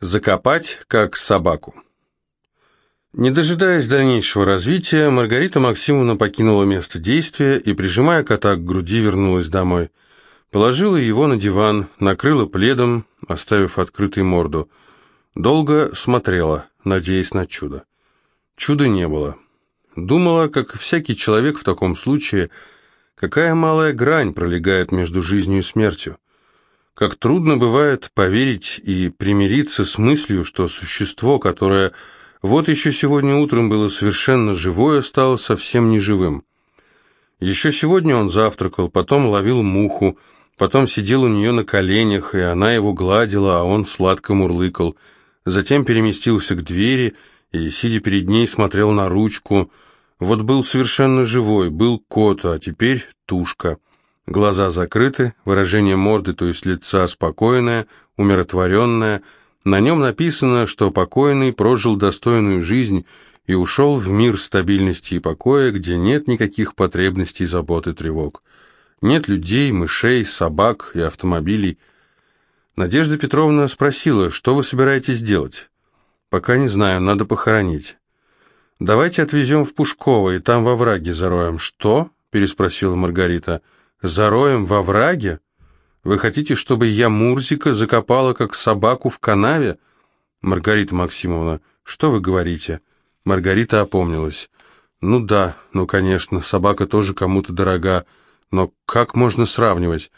Закопать, как собаку. Не дожидаясь дальнейшего развития, Маргарита Максимовна покинула место действия и, прижимая кота к груди, вернулась домой. Положила его на диван, накрыла пледом, оставив открытой морду. Долго смотрела, надеясь на чудо. Чуда не было. Думала, как всякий человек в таком случае, какая малая грань пролегает между жизнью и смертью. Как трудно бывает поверить и примириться с мыслью, что существо, которое вот еще сегодня утром было совершенно живое, стало совсем неживым. Еще сегодня он завтракал, потом ловил муху, потом сидел у нее на коленях, и она его гладила, а он сладко мурлыкал. Затем переместился к двери и, сидя перед ней, смотрел на ручку. Вот был совершенно живой, был кот, а теперь тушка. Глаза закрыты, выражение морды, то есть лица, спокойное, умиротворенное – на нем написано, что покойный прожил достойную жизнь и ушел в мир стабильности и покоя, где нет никаких потребностей, забот и тревог. Нет людей, мышей, собак и автомобилей. Надежда Петровна спросила, что вы собираетесь делать? Пока не знаю, надо похоронить. Давайте отвезем в Пушково и там во враге зароем. Что? переспросила Маргарита. Зароем во враге? Вы хотите, чтобы я Мурзика закопала, как собаку в канаве? Маргарита Максимовна, что вы говорите? Маргарита опомнилась. Ну да, ну конечно, собака тоже кому-то дорога, но как можно сравнивать?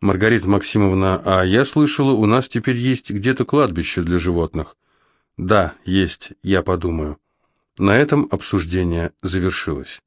Маргарита Максимовна, а я слышала, у нас теперь есть где-то кладбище для животных. Да, есть, я подумаю. На этом обсуждение завершилось.